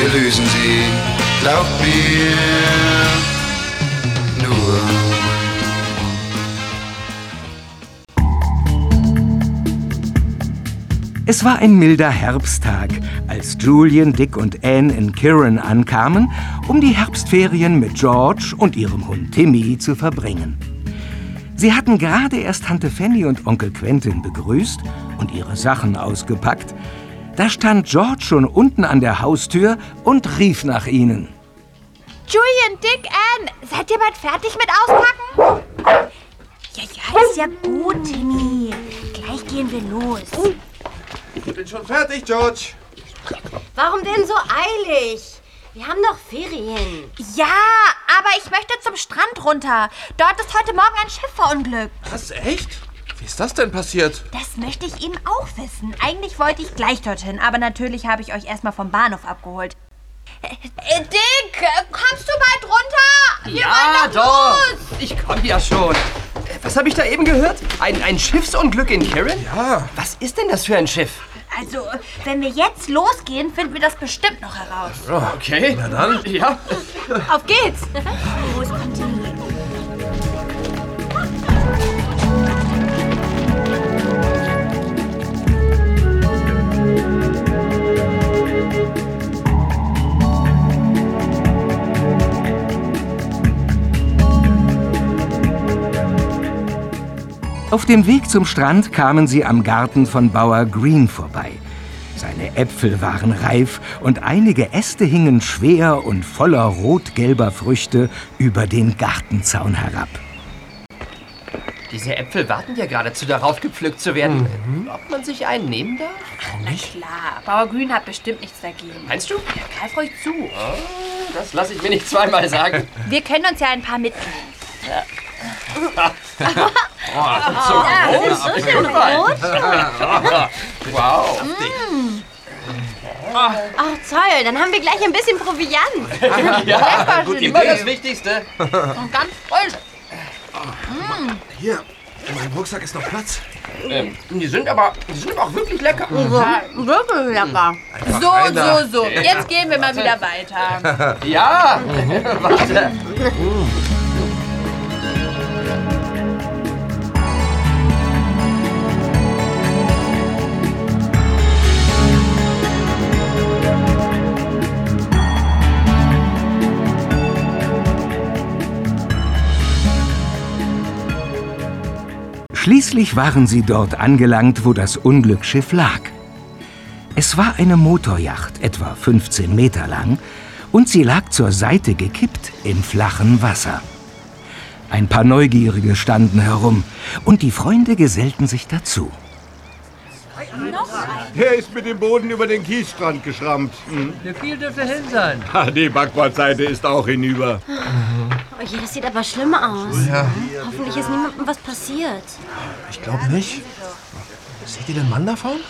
wir lösen sie, glaubt mir. Es war ein milder Herbsttag, als Julian, Dick und Anne in Kirin ankamen, um die Herbstferien mit George und ihrem Hund Timmy zu verbringen. Sie hatten gerade erst Tante Fanny und Onkel Quentin begrüßt und ihre Sachen ausgepackt. Da stand George schon unten an der Haustür und rief nach ihnen. Julian, Dick, Anne, seid ihr bald fertig mit Auspacken? Ja, ja, ist ja gut, Timmy. Gleich gehen wir los. Ich bin schon fertig, George. Warum denn so eilig? Wir haben doch Ferien. Ja, aber ich möchte zum Strand runter. Dort ist heute Morgen ein Schiff verunglückt. Was, echt? Wie ist das denn passiert? Das möchte ich eben auch wissen. Eigentlich wollte ich gleich dorthin, aber natürlich habe ich euch erstmal vom Bahnhof abgeholt. Äh, äh, Dick, kommst du bald runter? Wir ja, doch, los. Ich komme ja schon. Äh, Was habe ich da eben gehört? Ein, ein Schiffsunglück in Kirin? Ja. Was ist denn das für ein Schiff? Also, wenn wir jetzt losgehen, finden wir das bestimmt noch heraus. Okay. Na dann. Ja. Auf geht's. Wo ist Auf dem Weg zum Strand kamen sie am Garten von Bauer Green vorbei. Seine Äpfel waren reif und einige Äste hingen schwer und voller rot-gelber Früchte über den Gartenzaun herab. Diese Äpfel warten ja geradezu darauf, gepflückt zu werden. Ob man sich einen nehmen darf? Na klar, Bauer Grün hat bestimmt nichts dagegen. Meinst du? Ja, greif ruhig zu. Das lasse ich mir nicht zweimal sagen. Wir können uns ja ein paar mitnehmen. So groß. so schön groß. Wow. Ach toll, dann haben wir gleich ein bisschen Proviant. Ja, gut immer das Wichtigste. Und ganz frisch. Hier, in meinem Rucksack ist noch Platz. Ähm, die sind aber, die sind aber auch wirklich lecker. Ja, wirklich lecker. So, rein da. so, so. Jetzt gehen wir mal wieder weiter. Ja, warte. Schließlich waren sie dort angelangt, wo das Unglücksschiff lag. Es war eine Motorjacht, etwa 15 Meter lang, und sie lag zur Seite gekippt im flachen Wasser. Ein paar Neugierige standen herum, und die Freunde gesellten sich dazu. Der ist mit dem Boden über den Kiesstrand geschrammt. Hm. Der viel dürfte hin sein. Die Backbordseite ist auch hinüber. Oh je, das sieht aber schlimm aus. Hoffentlich ist niemandem was passiert. Ich glaube nicht. Seht ihr den Mann da vorne?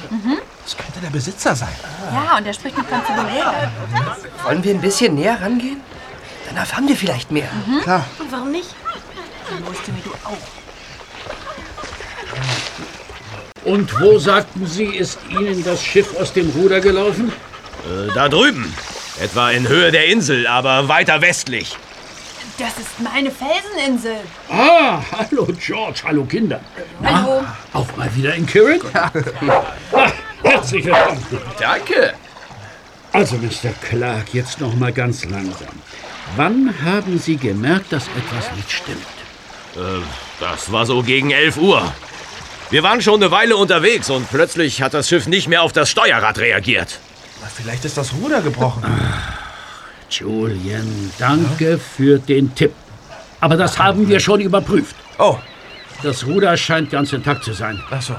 Das könnte der Besitzer sein. Ja, und er spricht mit Konstable Wollen wir ein bisschen näher rangehen? Dann erfahren wir vielleicht mehr. Klar. Und warum nicht? Und wo, sagten Sie, ist Ihnen das Schiff aus dem Ruder gelaufen? Äh, Da drüben. Etwa in Höhe der Insel, aber weiter westlich. Das ist meine Felseninsel. Ah, hallo George, hallo Kinder. Hallo. Auch mal wieder in Kirin? Ah, herzlich willkommen. Danke. Also, Mr. Clark, jetzt noch mal ganz langsam. Wann haben Sie gemerkt, dass etwas nicht stimmt? Äh, das war so gegen 11 Uhr. Wir waren schon eine Weile unterwegs und plötzlich hat das Schiff nicht mehr auf das Steuerrad reagiert. Vielleicht ist das Ruder gebrochen. Julian, danke für den Tipp. Aber das haben wir schon überprüft. Oh, Das Ruder scheint ganz intakt zu sein. ach so.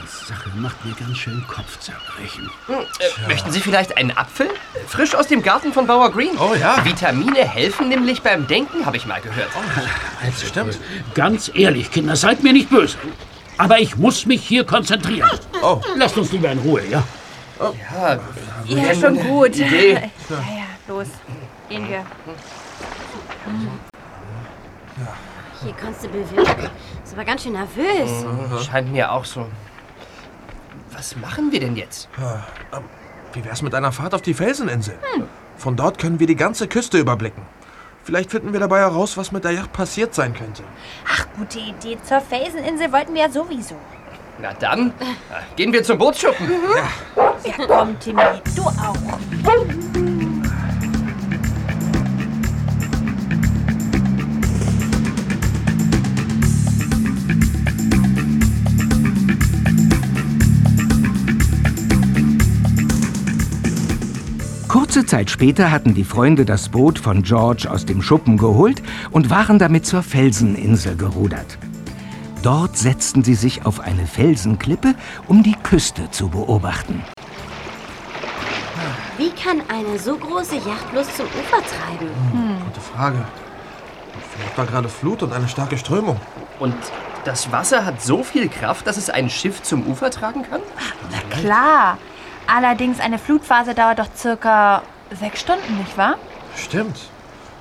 Die Sache macht mir ganz schön Kopfzerbrechen. Äh, möchten Sie vielleicht einen Apfel? Frisch aus dem Garten von Bauer Green. Oh ja. Vitamine helfen nämlich beim Denken, habe ich mal gehört. Also, Stimmt. Ganz ehrlich, Kinder, seid mir nicht böse. Aber ich muss mich hier konzentrieren. Oh. Lasst uns lieber in Ruhe, ja? Ja, Ja, schon gut. Idee. Ja, ja, los. Gehen wir. Hier, Constable Wilk. Ist aber ganz schön nervös. scheint mir auch so. Was machen wir denn jetzt? Wie wär's mit einer Fahrt auf die Felseninsel? Von dort können wir die ganze Küste überblicken. Vielleicht finden wir dabei heraus, was mit der Yacht passiert sein könnte. Ach, gute Idee. Zur Felseninsel wollten wir ja sowieso. Na dann, äh, gehen wir zum Bootsschuppen. Ja, komm, Timmy. Du auch. Kurze Zeit später hatten die Freunde das Boot von George aus dem Schuppen geholt und waren damit zur Felseninsel gerudert. Dort setzten sie sich auf eine Felsenklippe, um die Küste zu beobachten. Wie kann eine so große Yacht bloß zum Ufer treiben? Gute Frage. Vielleicht war gerade Flut und eine starke Strömung. Und das Wasser hat so viel Kraft, dass es ein Schiff zum Ufer tragen kann? Klar. Allerdings, eine Flutphase dauert doch circa sechs Stunden, nicht wahr? Stimmt.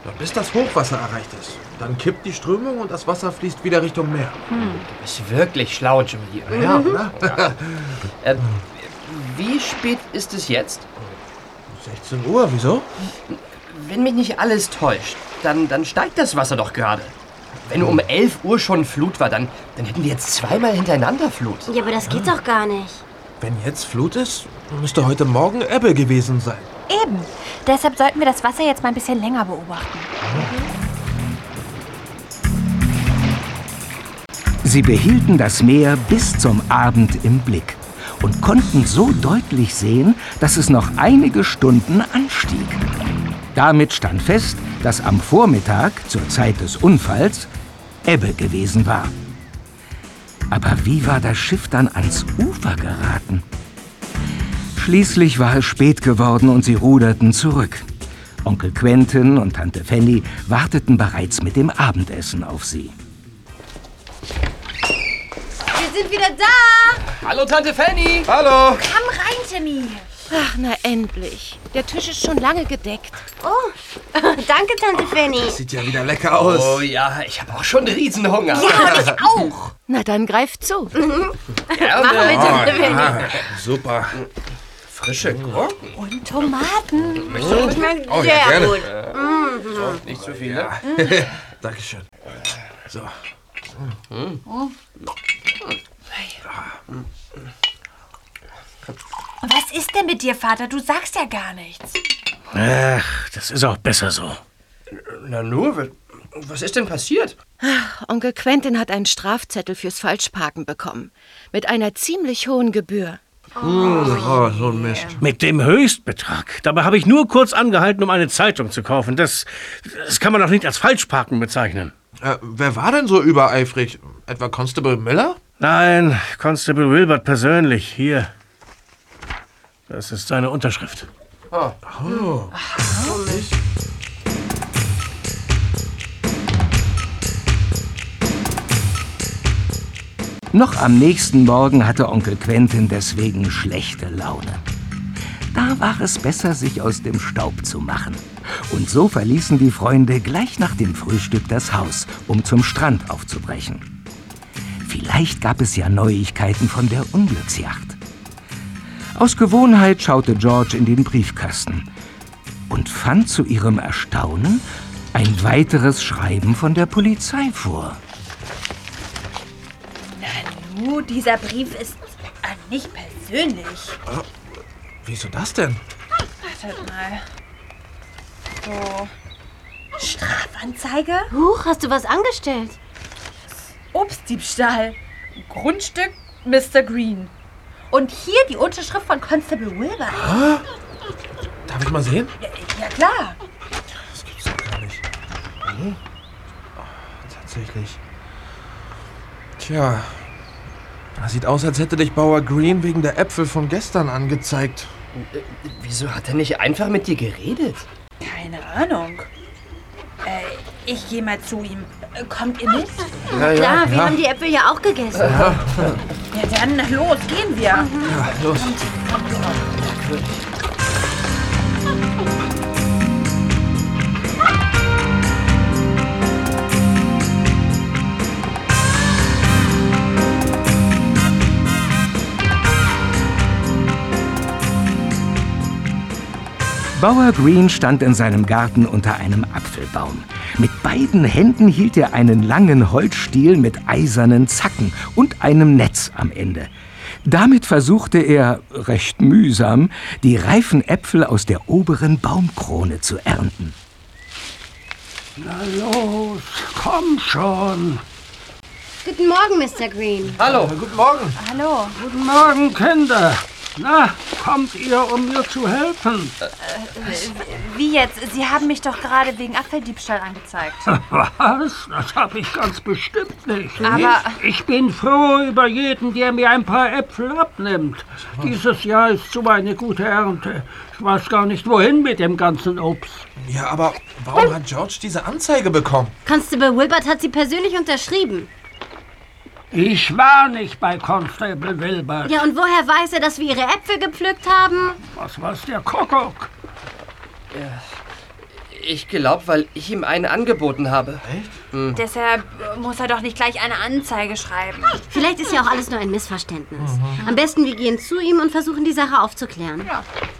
Ja, bis das Hochwasser erreicht ist. Dann kippt die Strömung und das Wasser fließt wieder Richtung Meer. Du bist wirklich schlau, Julie. Ja, oder? Äh, wie spät ist es jetzt? 16 Uhr, wieso? Wenn mich nicht alles täuscht, dann, dann steigt das Wasser doch gerade. Wenn um 11 Uhr schon Flut war, dann, dann hätten wir jetzt zweimal hintereinander Flut. Ja, aber das geht doch gar nicht. Wenn jetzt Flut ist, müsste heute Morgen Ebbe gewesen sein. Eben. Deshalb sollten wir das Wasser jetzt mal ein bisschen länger beobachten. Sie behielten das Meer bis zum Abend im Blick und konnten so deutlich sehen, dass es noch einige Stunden anstieg. Damit stand fest, dass am Vormittag, zur Zeit des Unfalls, Ebbe gewesen war. Aber wie war das Schiff dann ans Ufer geraten? Schließlich war es spät geworden und sie ruderten zurück. Onkel Quentin und Tante Fanny warteten bereits mit dem Abendessen auf sie. Wir sind wieder da. Hallo, Tante Fanny! Hallo! Komm rein, Timmy. Ach, na endlich. Der Tisch ist schon lange gedeckt. Oh, danke, Tante Fanny. Sieht ja wieder lecker aus. Oh ja, ich habe auch schon Riesenhunger. Ja, ich auch. Na dann greift zu. Gerne. Machen wir, Tante Fanny. Ah, super. Frische Gurken. Und Tomaten. Schmeckt Oh, ja, sehr gerne. gut. Nicht zu viel, ne? Dankeschön. So. Was ist denn mit dir, Vater? Du sagst ja gar nichts. Ach, das ist auch besser so. Na nur, was, ist denn passiert? Onkel Quentin hat einen Strafzettel fürs Falschparken bekommen. Mit einer ziemlich hohen Gebühr. Oh, so ein Mist. Mit dem Höchstbetrag. Dabei habe ich nur kurz angehalten, um eine Zeitung zu kaufen. Das, das kann man doch nicht als Falschparken bezeichnen. Äh, wer war denn so übereifrig? Etwa Constable Miller? Nein, Constable Wilbert persönlich. Hier. Das ist seine Unterschrift. Noch am nächsten Morgen hatte Onkel Quentin deswegen schlechte Laune. Da war es besser, sich aus dem Staub zu machen. Und so verließen die Freunde gleich nach dem Frühstück das Haus, um zum Strand aufzubrechen. Vielleicht gab es ja Neuigkeiten von der Unglücksjacht. Aus Gewohnheit schaute George in den Briefkasten und fand zu ihrem Erstaunen ein weiteres Schreiben von der Polizei vor. Nu, dieser Brief ist an mich persönlich. Wieso das denn? Wartet mal. So. Strafanzeige? Huch, hast du was angestellt? Obstdiebstahl. Grundstück Mr. Green. Und hier die Unterschrift von Constable Wilbur. Darf ich mal sehen? Ja klar. Das gibt's doch gar nicht. Hm? Oh, tatsächlich. Tja. Das sieht aus, als hätte dich Bauer Green wegen der Äpfel von gestern angezeigt. Äh, Wieso hat er nicht einfach mit dir geredet? Keine Ahnung. Ich gehe mal zu ihm. Äh, Kommt ihr mit? Ja, ja. Klar, wir ja. haben die Äpfel ja auch gegessen. Ja, dann los, gehen wir. Ja, los. Bauer Green stand in seinem Garten unter einem Apfelbaum. Mit beiden Händen hielt er einen langen Holzstiel mit eisernen Zacken und einem Netz am Ende. Damit versuchte er, recht mühsam, die reifen Äpfel aus der oberen Baumkrone zu ernten. Na los, komm schon. Guten Morgen, Mr. Green. Hallo. guten Morgen. Hallo. Guten Morgen, Kinder. Na, kommt ihr, um mir zu helfen? Wie jetzt? Sie haben mich doch gerade wegen Apfeldiebstahl angezeigt. Was? Das habe ich ganz bestimmt nicht. Aber- Ich bin froh über jeden, der mir ein paar Äpfel abnimmt. Dieses Jahr ist so eine gute Ernte. Ich weiß gar nicht, wohin mit dem ganzen Obst. Ja, aber warum hat George diese Anzeige bekommen? Constable Wilbert hat sie persönlich unterschrieben. Ich war nicht bei Constable Wilbert. Ja, und woher weiß er, dass wir ihre Äpfel gepflückt haben? Was weiß der Kuckuck? Ich glaube, weil ich ihm eine angeboten habe. Echt? Deshalb äh, muss er doch nicht gleich eine Anzeige schreiben. Vielleicht ist ja auch alles nur ein Missverständnis. Am besten, wir gehen zu ihm und versuchen, die Sache aufzuklären.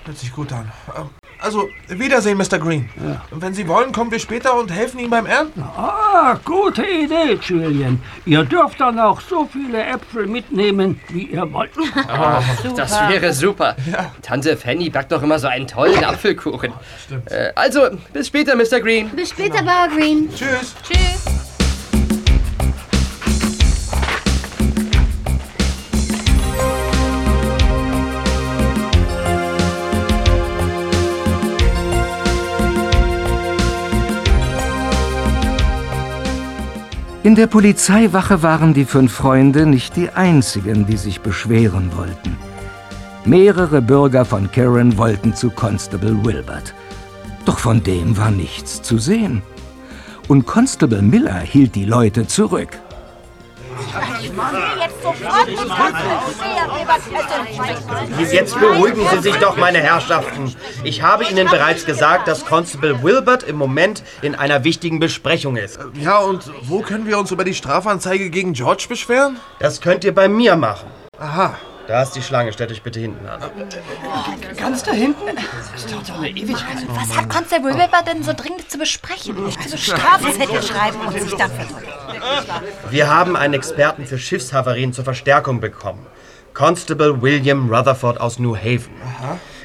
Hört sich gut an. Ähm, Also, Wiedersehen, Mr. Green. Wenn Sie wollen, kommen wir später und helfen ihm beim Ernten. Ah, gute Idee, Julian. Ihr dürft dann auch so viele Äpfel mitnehmen, wie ihr wollt. Oh, das wäre super. Tante Fanny backt doch immer so einen tollen Apfelkuchen. Stimmt. Äh, also, bis später, Mr. Green. Bis später, Bauer Green. Tschüss. Tschüss. In der Polizeiwache waren die fünf Freunde nicht die einzigen, die sich beschweren wollten. Mehrere Bürger von Kirin wollten zu Constable Wilbert. Doch von dem war nichts zu sehen. Und Constable Miller hielt die Leute zurück. Jetzt beruhigen Sie sich doch, meine Herrschaften. Ich habe Ihnen bereits gesagt, dass Constable Wilbert im Moment in einer wichtigen Besprechung ist. Ja, und wo können wir uns über die Strafanzeige gegen George beschweren? Das könnt ihr bei mir machen. Aha. Da ist die Schlange, stellt euch bitte hinten an. Ganz da hinten? Das dauert doch eine Ewigkeit. Was hat Constable Wilbur denn so dringend zu besprechen? Also Strafzettel schreiben und sich dann verdrücken. Wir haben einen Experten für Schiffshavarien zur Verstärkung bekommen. Constable William Rutherford aus New Haven.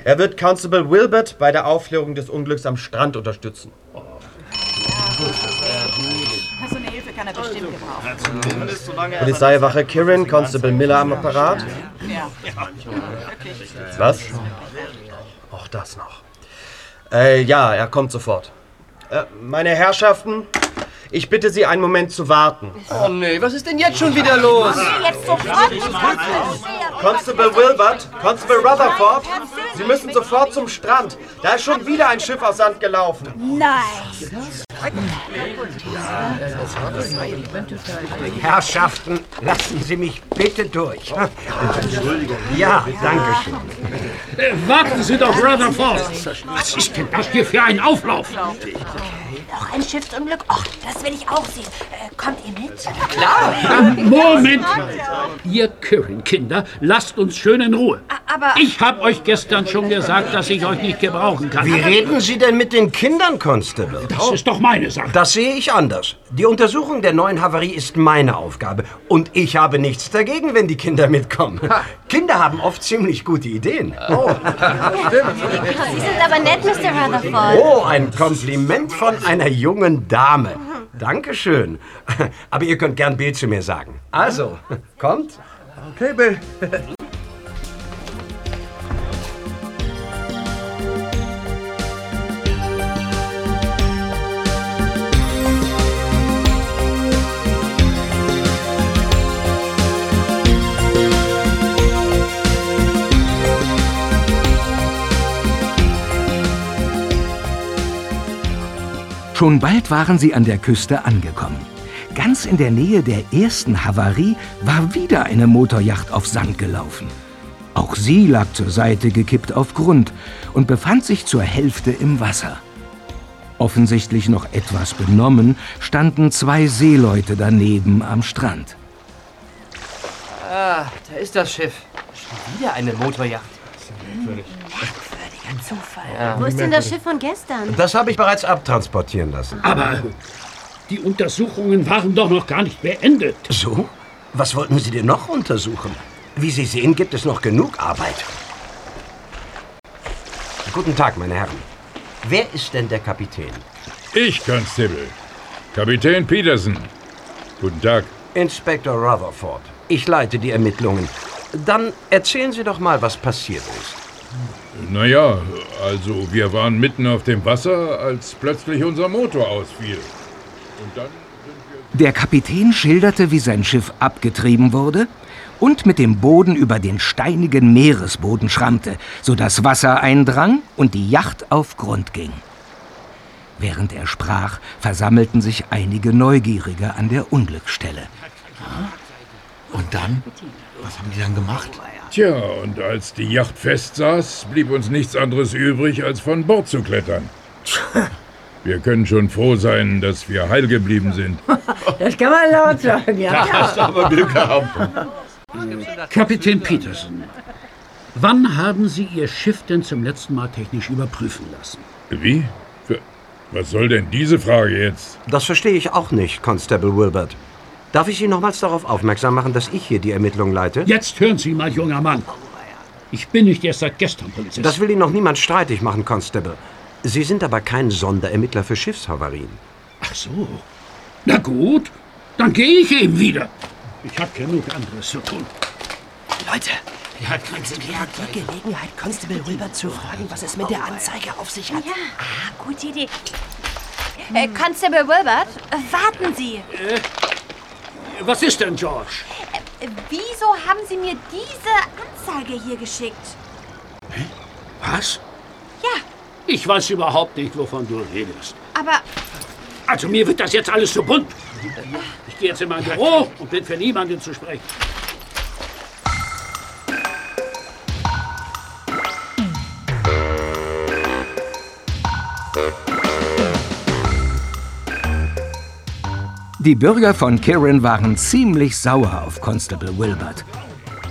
Er wird Constable Wilbert bei der Aufklärung des Unglücks am Strand unterstützen. So eine Hilfe kann er bestimmt gebrauchen. Polizeiwache Kirin, Constable Miller am Apparat. Was? Auch das noch. Äh, ja, er kommt sofort. Äh, meine Herrschaften, ich bitte Sie einen Moment zu warten. Oh nee, was ist denn jetzt schon wieder los? Jetzt sofort Constable Wilbert, Constable Rutherford, Sie müssen sofort zum Strand. Da ist schon wieder ein Schiff aus Sand gelaufen. Nein. Herrschaften, lassen Sie mich bitte durch. Ja, danke schön. Warten Sie doch, Rutherford. Was ist denn das hier für ein Auflauf? Noch ein Schiffsunglück? Och, das will ich auch sehen. Äh, kommt ihr mit? Klar. Moment! Ihr Kirin-Kinder, lasst uns schön in Ruhe. aber... Ich habe euch gestern schon gesagt, dass ich euch nicht gebrauchen kann. Wie reden Sie denn mit den Kindern, Constable? Das ist doch meine Sache. Das sehe ich anders. Die Untersuchung der neuen Havarie ist meine Aufgabe. Und ich habe nichts dagegen, wenn die Kinder mitkommen. Kinder haben oft ziemlich gute Ideen. Oh, Sie sind aber nett, Mr. Rutherford. oh ein Kompliment von einer jungen Dame. Dankeschön. Aber ihr könnt gern Bill zu mir sagen. Also, kommt. Okay, Bill. Schon bald waren sie an der Küste angekommen. Ganz in der Nähe der ersten Havarie war wieder eine Motorjacht auf Sand gelaufen. Auch sie lag zur Seite gekippt auf Grund und befand sich zur Hälfte im Wasser. Offensichtlich noch etwas benommen, standen zwei Seeleute daneben am Strand. Ah, da ist das Schiff. Schon wieder eine Motorjacht. Merkwürdiger Zufall. Ja. Wo ist denn das Schiff von gestern? Das habe ich bereits abtransportieren lassen. Aber die Untersuchungen waren doch noch gar nicht beendet. So? Was wollten Sie denn noch untersuchen? Wie Sie sehen, gibt es noch genug Arbeit. Guten Tag, meine Herren. Wer ist denn der Kapitän? Ich, Constable. Kapitän Peterson. Guten Tag. Inspektor Rutherford. Ich leite die Ermittlungen. Dann erzählen Sie doch mal, was passiert ist. Naja, also wir waren mitten auf dem Wasser, als plötzlich unser Motor ausfiel. Und dann Der Kapitän schilderte, wie sein Schiff abgetrieben wurde und mit dem Boden über den steinigen Meeresboden schrammte, sodass Wasser eindrang und die Yacht auf Grund ging. Während er sprach, versammelten sich einige Neugierige an der Unglücksstelle. Und dann? Was haben die dann gemacht? Tja, und als die Yacht festsaß, blieb uns nichts anderes übrig, als von Bord zu klettern. Wir können schon froh sein, dass wir heil geblieben sind. Das kann man laut sagen, ja. Da hast du aber Glück gehabt. Kapitän Peterson, wann haben Sie Ihr Schiff denn zum letzten Mal technisch überprüfen lassen? Wie? Was soll denn diese Frage jetzt? Das verstehe ich auch nicht, Constable Wilbert. Darf ich Sie nochmals darauf aufmerksam machen, dass ich hier die Ermittlungen leite? Jetzt hören Sie mal, junger Mann. Ich bin nicht erst seit gestern Polizist. Das will Ihnen noch niemand streitig machen, Constable. Sie sind aber kein Sonderermittler für Schiffshavarien. Ach so. Na gut, dann gehe ich eben wieder. Ich habe genug anderes zu tun. Leute, wir hatten die Gelegenheit, Constable Wilbert zu fragen, was es mit der Anzeige auf sich hat. Ja, ah, gute Idee. Äh, Constable Wilbert, warten Sie. Äh, was ist denn, George? Äh, wieso haben Sie mir diese Anzeige hier geschickt? Was? Ja, Ich weiß überhaupt nicht, wovon du redest. aber Also mir wird das jetzt alles zu bunt. Ich gehe jetzt in mein Büro und bin für niemanden zu sprechen. Die Bürger von Kirin waren ziemlich sauer auf Constable Wilbert.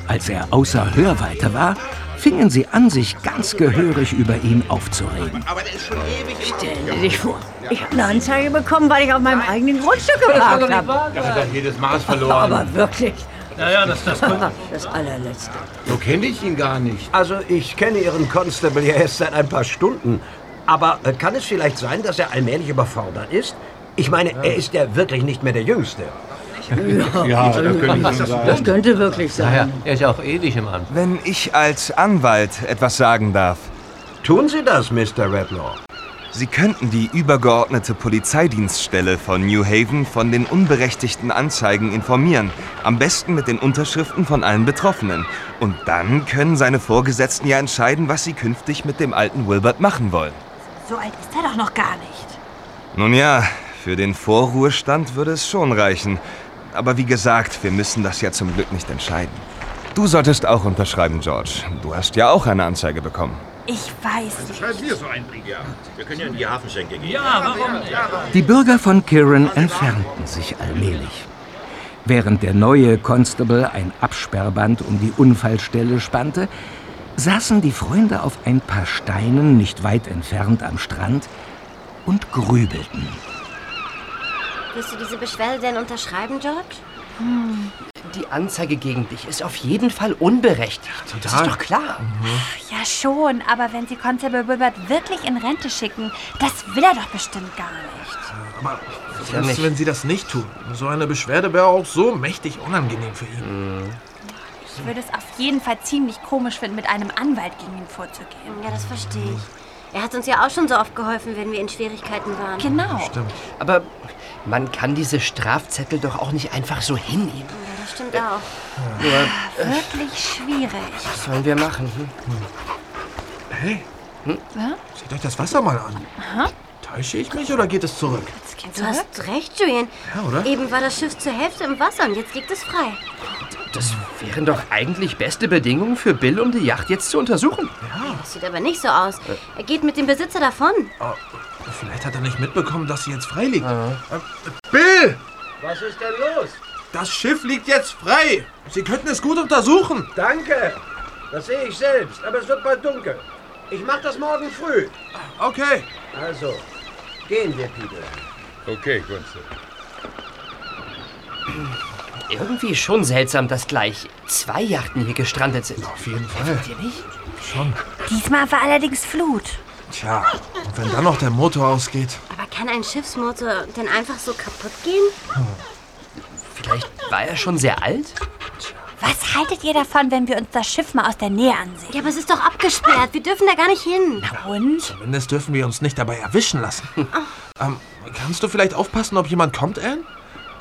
Als er außer Hörweite war, fingen sie an, sich ganz gehörig über ihn aufzuregen. Stell dir dich vor, ich habe eine Anzeige bekommen, weil ich auf meinem eigenen Grundstück geparkt habe. Das hat doch jedes Maß verloren. Aber wirklich. Naja, das, das. Das allerletzte. So kenne ich ihn gar nicht. Also, ich kenne Ihren Constable ja erst seit ein paar Stunden. Aber äh, kann es vielleicht sein, dass er allmählich überfordert ist? Ich meine, er ist ja wirklich nicht mehr der Jüngste. Ja, das könnte sein. Das könnte wirklich Naja, sein. er ist ja auch ewig im Amt. Wenn ich als Anwalt etwas sagen darf. Tun Sie das, Mr. Redlaw. Sie könnten die übergeordnete Polizeidienststelle von New Haven von den unberechtigten Anzeigen informieren. Am besten mit den Unterschriften von allen Betroffenen. Und dann können seine Vorgesetzten ja entscheiden, was sie künftig mit dem alten Wilbert machen wollen. so alt ist er doch noch gar nicht. Nun ja, für den Vorruhestand würde es schon reichen. Aber wie gesagt, wir müssen das ja zum Glück nicht entscheiden. Du solltest auch unterschreiben, George. Du hast ja auch eine Anzeige bekommen. Ich weiß nicht. Schreiben wir so einen Brief. Ja, wir können ja in die Hafenschenke gehen. Ja, warum? Die Bürger von Kirin entfernten sich allmählich. Während der neue Constable ein Absperrband um die Unfallstelle spannte, saßen die Freunde auf ein paar Steinen nicht weit entfernt am Strand und grübelten. Willst du diese Beschwerde denn unterschreiben, George? Die Anzeige gegen dich ist auf jeden Fall unberechtigt. Das ist doch klar. Ja, schon, aber wenn Sie Constable Wilbert wirklich in Rente schicken, das will er doch bestimmt gar nicht. Aber Ja, selbst nicht. wenn Sie das nicht tun, so eine Beschwerde wäre auch so mächtig unangenehm für ihn. Ich würde es auf jeden Fall ziemlich komisch finden, mit einem Anwalt gegen ihn vorzugehen. Ja, das verstehe ich. Er hat uns ja auch schon so oft geholfen, wenn wir in Schwierigkeiten waren. Genau. Stimmt. Aber man kann diese Strafzettel doch auch nicht einfach so hinnehmen. Ja, das stimmt auch. Nur, äh, Wirklich schwierig. was sollen wir machen? Hm? Hey, Ja? seht euch das Wasser mal an. Aha. Täusche ich mich oder geht es zurück? Du hast recht, Julian. Ja, oder? Eben war das Schiff zur Hälfte im Wasser und jetzt liegt es frei. Das wären doch eigentlich beste Bedingungen für Bill, um die Yacht jetzt zu untersuchen. Das sieht aber nicht so aus. Er geht mit dem Besitzer davon. Vielleicht hat er nicht mitbekommen, dass sie jetzt frei liegt. Äh, Bill! Was ist denn los? Das Schiff liegt jetzt frei. Sie könnten es gut untersuchen. Danke. Das sehe ich selbst, aber es wird bald dunkel. Ich mache das morgen früh. Okay. Also, gehen wir, Peter. Okay, Constable. Irgendwie schon seltsam, dass gleich zwei Yachten hier gestrandet sind. Auf jeden Fall. Findet ihr nicht? Schon. Diesmal war allerdings Flut. Tja, und wenn dann noch der Motor ausgeht. Aber kann ein Schiffsmotor denn einfach so kaputt gehen? Vielleicht war er schon sehr alt? Was haltet ihr davon, wenn wir uns das Schiff mal aus der Nähe ansehen? Ja, aber es ist doch abgesperrt. Wir dürfen da gar nicht hin. Und? Zumindest dürfen wir uns nicht dabei erwischen lassen. ähm, kannst du vielleicht aufpassen, ob jemand kommt, Anne?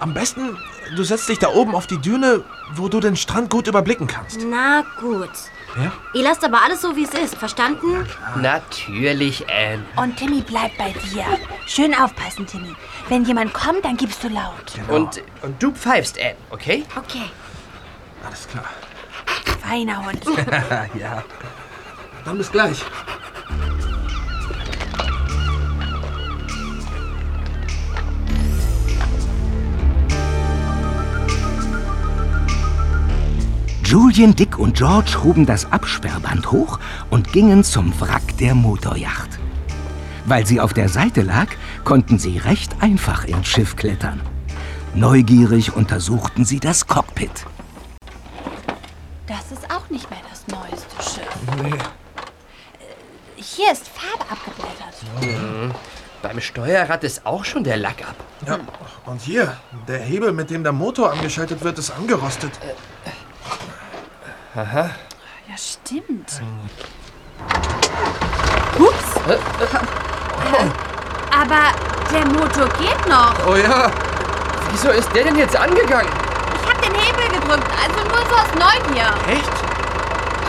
Am besten, du setzt dich da oben auf die Düne, wo du den Strand gut überblicken kannst. Na gut. Ja? Ihr lasst aber alles so, wie es ist. Verstanden? Natürlich, Anne. Und Timmy bleibt bei dir. Schön aufpassen, Timmy. Wenn jemand kommt, dann gibst du laut. Und, und du pfeifst, Anne, okay? Okay. Alles klar. Feiner Hund. ja. Dann bis gleich. Julian, Dick und George hoben das Absperrband hoch und gingen zum Wrack der Motorjacht. Weil sie auf der Seite lag, konnten sie recht einfach ins Schiff klettern. Neugierig untersuchten sie das Cockpit. Das ist auch nicht mehr das neueste Schiff. Nee. Hier ist Farbe abgeblättert. Mhm. Beim Steuerrad ist auch schon der Lack ab. Ja, und hier, der Hebel, mit dem der Motor angeschaltet wird, ist angerostet. Aha. Ja, stimmt. Ups. Aber der Motor geht noch. Oh ja. Wieso ist der denn jetzt angegangen? Ich habe den Hebel gedrückt, also nur so aus Neugier. Echt?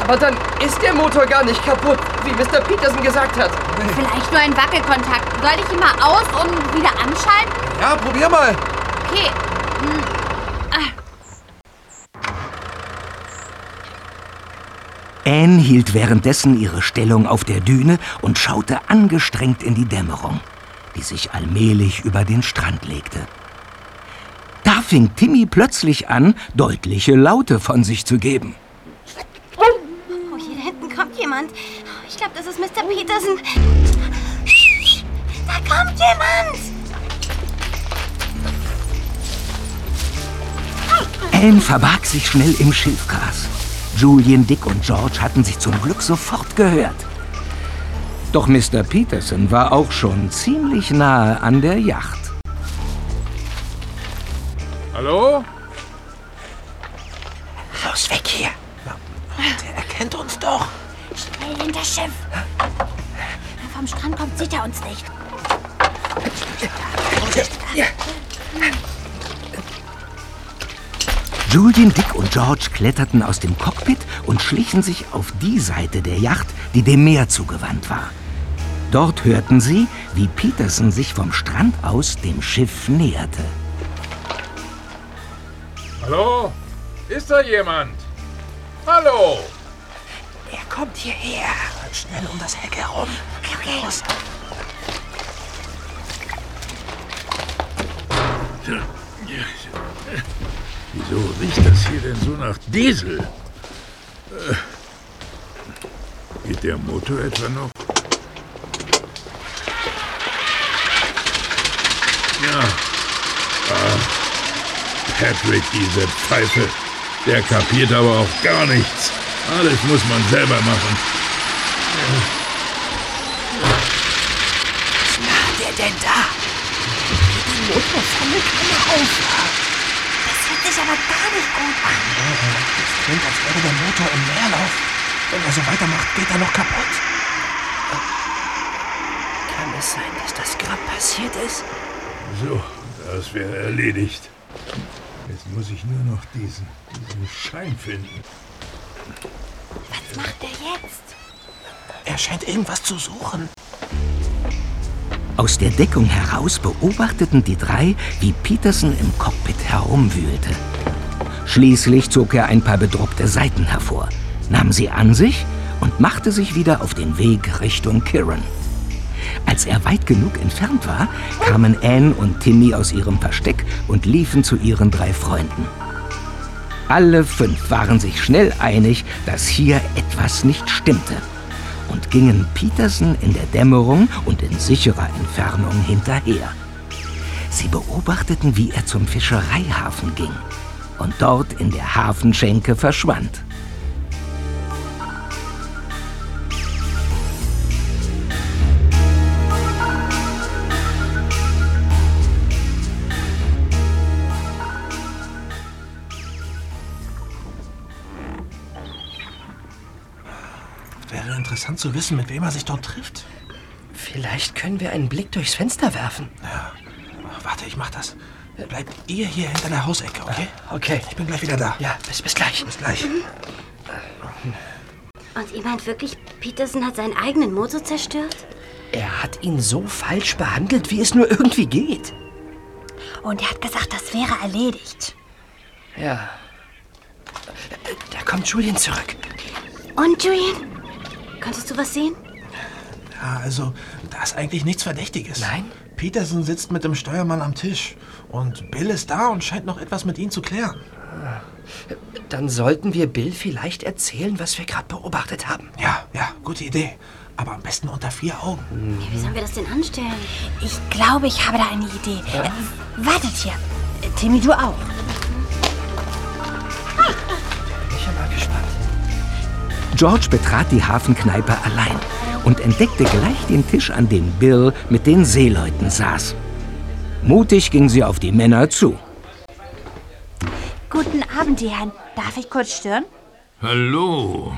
Aber dann ist der Motor gar nicht kaputt, wie Mr. Peterson gesagt hat. Vielleicht nur ein Wackelkontakt. Soll ich ihn mal aus und wieder anschalten? Ja, probier mal. Okay. Hm. Anne hielt währenddessen ihre Stellung auf der Düne und schaute angestrengt in die Dämmerung, die sich allmählich über den Strand legte. Da fing Timmy plötzlich an, deutliche Laute von sich zu geben. Oh, hier hinten kommt jemand. Ich glaube, das ist Mr. Peterson. Da kommt jemand! Anne verbarg sich schnell im Schilfgras. Julian, Dick und George hatten sie zum Glück sofort gehört. Doch Mr. Peterson war auch schon ziemlich nahe an der Yacht. Hallo? Los, weg hier! Der erkennt uns doch. Schnell hinter Schiff. Wenn er vom Strand kommt, sieht er uns nicht. Julian, Dick und George kletterten aus dem Cockpit und schlichen sich auf die Seite der Yacht, die dem Meer zugewandt war. Dort hörten sie, wie Peterson sich vom Strand aus dem Schiff näherte. Hallo? Ist da jemand? Hallo? Er kommt hierher. Schnell um das Heck herum. Okay, okay. Los. Wieso riecht das hier denn so nach Diesel? Äh, Läuft der Motor etwa noch? Ja. Ah, Patrick, diese Pfeife. Der kapiert aber auch gar nichts. Alles muss man selber machen. Was macht der denn da? Die Motorformel kann er aufladen. Aber gar nicht gut an. Das klingt, als wäre der Motor im Leerlauf. Wenn er so weitermacht, geht er noch kaputt. Kann es sein, dass das gerade passiert ist? So, das wäre erledigt. Jetzt muss ich nur noch diesen, diesen Schein finden. Was macht er jetzt? Er scheint irgendwas zu suchen. Aus der Deckung heraus beobachteten die drei, wie Peterson im Cockpit herumwühlte. Schließlich zog er ein paar bedruckte Seiten hervor, nahm sie an sich und machte sich wieder auf den Weg Richtung Kiran. Als er weit genug entfernt war, kamen Anne und Timmy aus ihrem Versteck und liefen zu ihren drei Freunden. Alle fünf waren sich schnell einig, dass hier etwas nicht stimmte und gingen Peterson in der Dämmerung und in sicherer Entfernung hinterher. Sie beobachteten, wie er zum Fischereihafen ging und dort in der Hafenschenke verschwand. Wäre interessant zu wissen, mit wem er sich dort trifft. Vielleicht können wir einen Blick durchs Fenster werfen. Ja. Warte, ich mach das. Bleibt ihr hier hinter der Hausecke, okay? Okay. Ich bin gleich wieder da. Ja, bis, bis gleich. Bis gleich. Und ihr meint wirklich, Peterson hat seinen eigenen Motor zerstört? Er hat ihn so falsch behandelt, wie es nur irgendwie geht. Und er hat gesagt, das wäre erledigt. Ja. Da kommt Julian zurück. Und Julian? Konntest du was sehen? Ja, also, da ist eigentlich nichts Verdächtiges. Nein? Peterson sitzt mit dem Steuermann am Tisch. Und Bill ist da und scheint noch etwas mit ihm zu klären. Dann sollten wir Bill vielleicht erzählen, was wir gerade beobachtet haben. Ja, ja, gute Idee. Aber am besten unter vier Augen. Wie sollen wir das denn anstellen? Ich glaube, ich habe da eine Idee. Äh, wartet hier. Timmy, du auch. Ich bin mal gespannt. George betrat die Hafenkneipe allein und entdeckte gleich den Tisch, an dem Bill mit den Seeleuten saß. Mutig ging sie auf die Männer zu. Guten Abend, die Herren. Darf ich kurz stören? Hallo.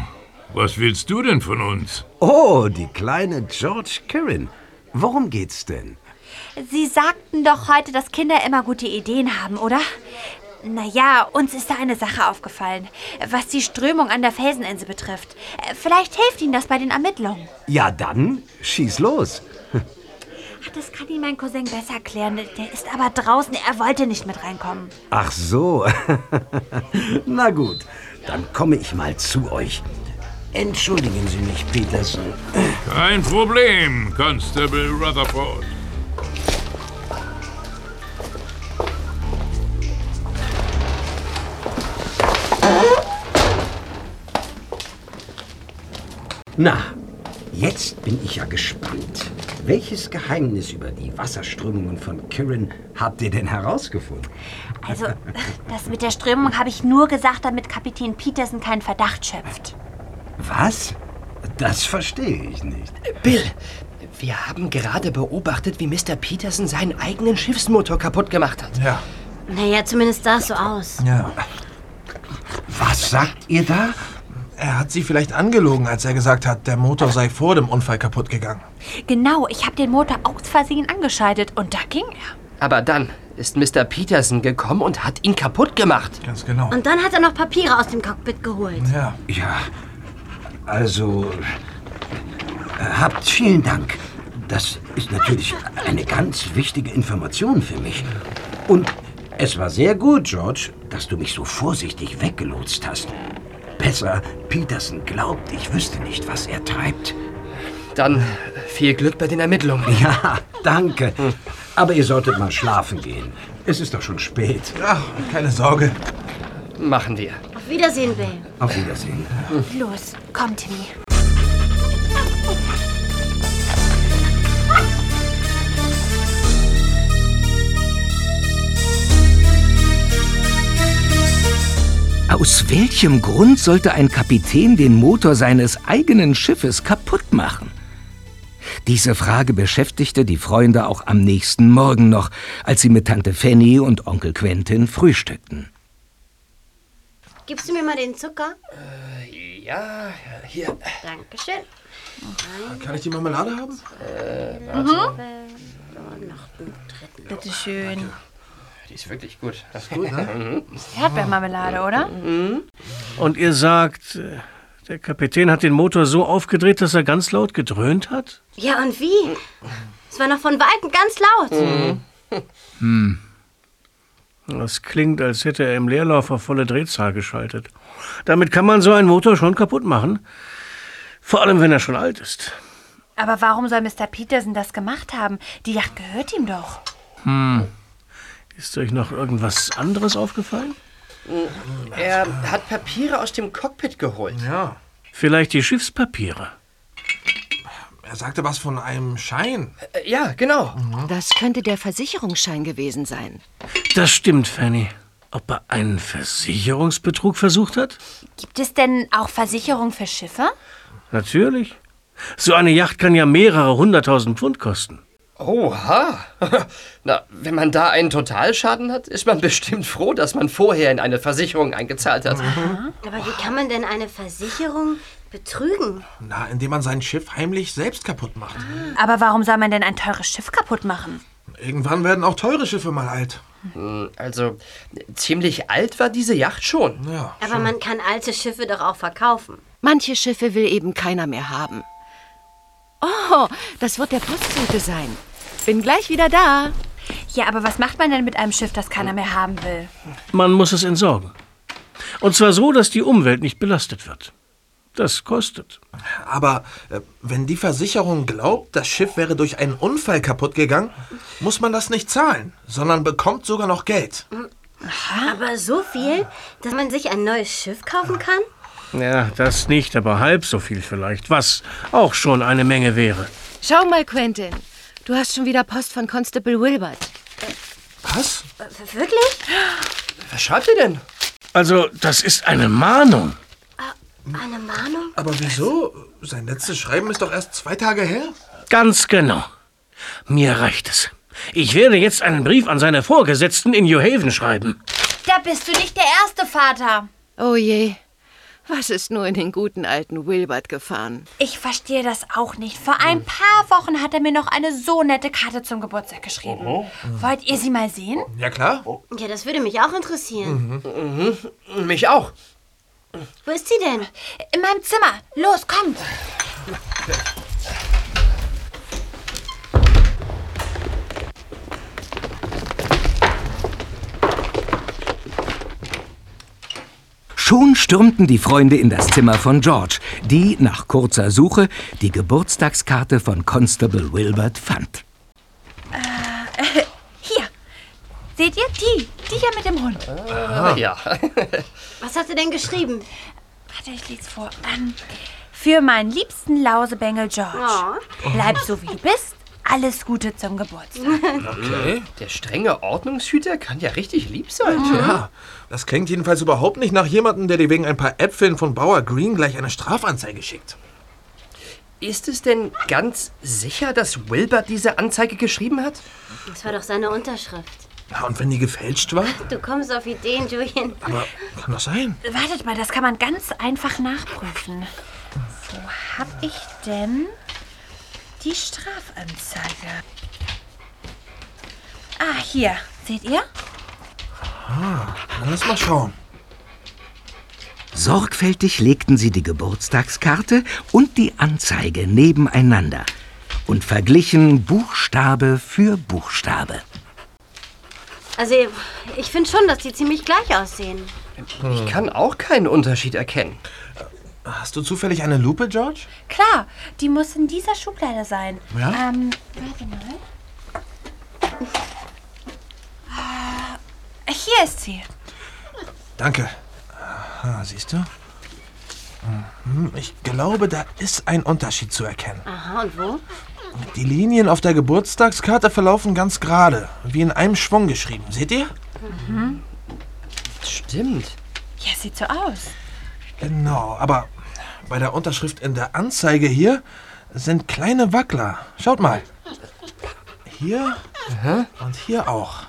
Was willst du denn von uns? Oh, die kleine George Kirin. Worum geht's denn? Sie sagten doch heute, dass Kinder immer gute Ideen haben, oder? Naja, uns ist da eine Sache aufgefallen, was die Strömung an der Felseninsel betrifft. Äh, Vielleicht hilft Ihnen das bei den Ermittlungen. Ja, dann schieß los. Ach, das kann Ihnen mein Cousin besser erklären. Der ist aber draußen, er wollte nicht mit reinkommen. Ach so. Na gut, dann komme ich mal zu euch. Entschuldigen Sie mich, Peterson. Kein Problem, Constable Rutherford. Na, jetzt bin ich ja gespannt. Welches Geheimnis über die Wasserströmungen von Kirin habt ihr denn herausgefunden? Also, das mit der Strömung habe ich nur gesagt, damit Kapitän Peterson keinen Verdacht schöpft. Was? Das verstehe ich nicht. Bill, wir haben gerade beobachtet, wie Mr. Peterson seinen eigenen Schiffsmotor kaputt gemacht hat. Ja. Naja, zumindest sah es so aus. Ja. Was sagt ihr da? Er hat sie vielleicht angelogen, als er gesagt hat, der Motor sei vor dem Unfall kaputt gegangen. Genau, ich habe den Motor aus Versehen angeschaltet und da ging er. Aber dann ist Mr. Peterson gekommen und hat ihn kaputt gemacht. Ganz genau. Und dann hat er noch Papiere aus dem Cockpit geholt. Ja. Ja, also äh, habt vielen Dank. Das ist natürlich eine ganz wichtige Information für mich. Und es war sehr gut, George, dass du mich so vorsichtig weggelotst hast. Besser, Peterson glaubt, ich wüsste nicht, was er treibt. Dann viel Glück bei den Ermittlungen. Ja, danke. Aber ihr solltet mal schlafen gehen. Es ist doch schon spät. Ja, keine Sorge. Machen wir. Auf Wiedersehen, Bill. Auf Wiedersehen. Los, komm, Timmy. Aus welchem Grund sollte ein Kapitän den Motor seines eigenen Schiffes kaputt machen? Diese Frage beschäftigte die Freunde auch am nächsten Morgen noch, als sie mit Tante Fanny und Onkel Quentin frühstückten. Gibst du mir mal den Zucker? Ja, hier. Dankeschön. Kann ich die Marmelade haben? Äh, Mhm. warte. Bitte schön. Die ist wirklich gut. Das ist gut, ne? Mhm. Erdbeermarmelade, oder? Und ihr sagt, äh, der Kapitän hat den Motor so aufgedreht, dass er ganz laut gedröhnt hat? Ja, und wie? Es war noch von Weitem ganz laut. Hm. Das klingt, als hätte er im Leerlauf auf volle Drehzahl geschaltet. Damit kann man so einen Motor schon kaputt machen. Vor allem, wenn er schon alt ist. Aber warum soll Mr. Peterson das gemacht haben? Die Yacht gehört ihm doch. Hm. Ist euch noch irgendwas anderes aufgefallen? Er hat Papiere aus dem Cockpit geholt. Ja. Vielleicht die Schiffspapiere. Er sagte was von einem Schein. Äh, Ja, genau. Das könnte der Versicherungsschein gewesen sein. Das stimmt, Fanny. Ob er einen Versicherungsbetrug versucht hat? Gibt es denn auch Versicherung für Schiffe? Natürlich. So eine Yacht kann ja mehrere hunderttausend Pfund kosten. Oha. Na, wenn man da einen Totalschaden hat, ist man bestimmt froh, dass man vorher in eine Versicherung eingezahlt hat. Aber wie kann man denn eine Versicherung betrügen? Na, indem man sein Schiff heimlich selbst kaputt macht. Aber warum soll man denn ein teures Schiff kaputt machen? Irgendwann werden auch teure Schiffe mal alt. Hm, Also, ziemlich alt war diese Yacht schon. Ja. Aber man kann alte Schiffe doch auch verkaufen. Manche Schiffe will eben keiner mehr haben. Oh, das wird der Postbote sein. Bin gleich wieder da. Ja, aber was macht man denn mit einem Schiff, das keiner mehr haben will? Man muss es entsorgen. Und zwar so, dass die Umwelt nicht belastet wird. Das kostet. Aber äh, wenn die Versicherung glaubt, das Schiff wäre durch einen Unfall kaputt gegangen, muss man das nicht zahlen, sondern bekommt sogar noch Geld. Aber so viel, dass man sich ein neues Schiff kaufen kann? Ja, das nicht, aber halb so viel vielleicht, was auch schon eine Menge wäre. Schau mal, Quentin. Du hast schon wieder Post von Constable Wilbert. Was? Wirklich? Was schreibt ihr denn? Also, das ist eine Mahnung. Eine Mahnung? Aber wieso? Sein letztes Schreiben ist doch erst zwei Tage her. Ganz genau. Mir reicht es. Ich werde jetzt einen Brief an seine Vorgesetzten in New Haven schreiben. Da bist du nicht der erste Vater. Oh je. Was ist nur in den guten alten Wilbert gefahren? Ich verstehe das auch nicht. Vor ein paar Wochen hat er mir noch eine so nette Karte zum Geburtstag geschrieben. Wollt ihr sie mal sehen? Ja, klar. Ja, das würde mich auch interessieren. Mhm. Mich auch. Wo ist sie denn? In meinem Zimmer. Los, kommt. Schon stürmten die Freunde in das Zimmer von George, die nach kurzer Suche die Geburtstagskarte von Constable Wilbert fand. Äh, hier. Seht ihr? Die. Die hier mit dem Hund. Ah, ja. Was hat sie denn geschrieben? Warte, ich lese vor. Ähm, für meinen liebsten Lausebengel George. Oh. Bleib so, wie du bist. Alles Gute zum Geburtstag. Okay. Der strenge Ordnungshüter kann ja richtig lieb sein. Ja, das klingt jedenfalls überhaupt nicht nach jemandem, der dir wegen ein paar Äpfeln von Bauer Green gleich eine Strafanzeige schickt. Ist es denn ganz sicher, dass Wilbert diese Anzeige geschrieben hat? Das war doch seine Unterschrift. Na, und wenn die gefälscht war? Du kommst auf Ideen, Julian. Aber kann das sein? Wartet mal, das kann man ganz einfach nachprüfen. Wo hab ich denn die Strafanzeige? Ah, hier. Seht ihr? Ah, lass mal schauen. Sorgfältig legten sie die Geburtstagskarte und die Anzeige nebeneinander und verglichen Buchstabe für Buchstabe. Also, ich finde schon, dass die ziemlich gleich aussehen. Ich kann auch keinen Unterschied erkennen. Hast du zufällig eine Lupe, George? Klar, die muss in dieser Schublade sein. Ja? Ähm, warte mal. Ah, Hier ist sie. Danke. Aha, siehst du? Mhm, Ich glaube, da ist ein Unterschied zu erkennen. Aha, und wo? Die Linien auf der Geburtstagskarte verlaufen ganz gerade, wie in einem Schwung geschrieben. Seht ihr? Stimmt. Ja, sieht so aus. Genau, aber bei der Unterschrift in der Anzeige hier sind kleine Wackler. Schaut mal. Hier und hier auch.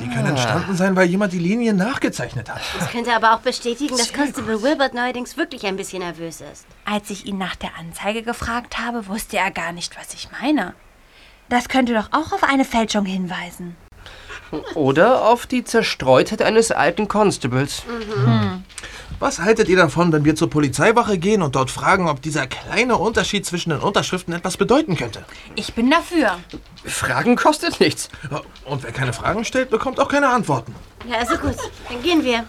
Die können entstanden sein, weil jemand die Linie nachgezeichnet hat. Das könnte aber auch bestätigen, dass Constable Wilbert neuerdings wirklich ein bisschen nervös ist. Als ich ihn nach der Anzeige gefragt habe, wusste er gar nicht, was ich meine. Das könnte doch auch auf eine Fälschung hinweisen. Oder auf die Zerstreutheit eines alten Constables. Hm. Was haltet ihr davon, wenn wir zur Polizeiwache gehen und dort fragen, ob dieser kleine Unterschied zwischen den Unterschriften etwas bedeuten könnte? Ich bin dafür. Fragen kostet nichts. Und wer keine Fragen stellt, bekommt auch keine Antworten. Ja, also gut. Dann gehen wir.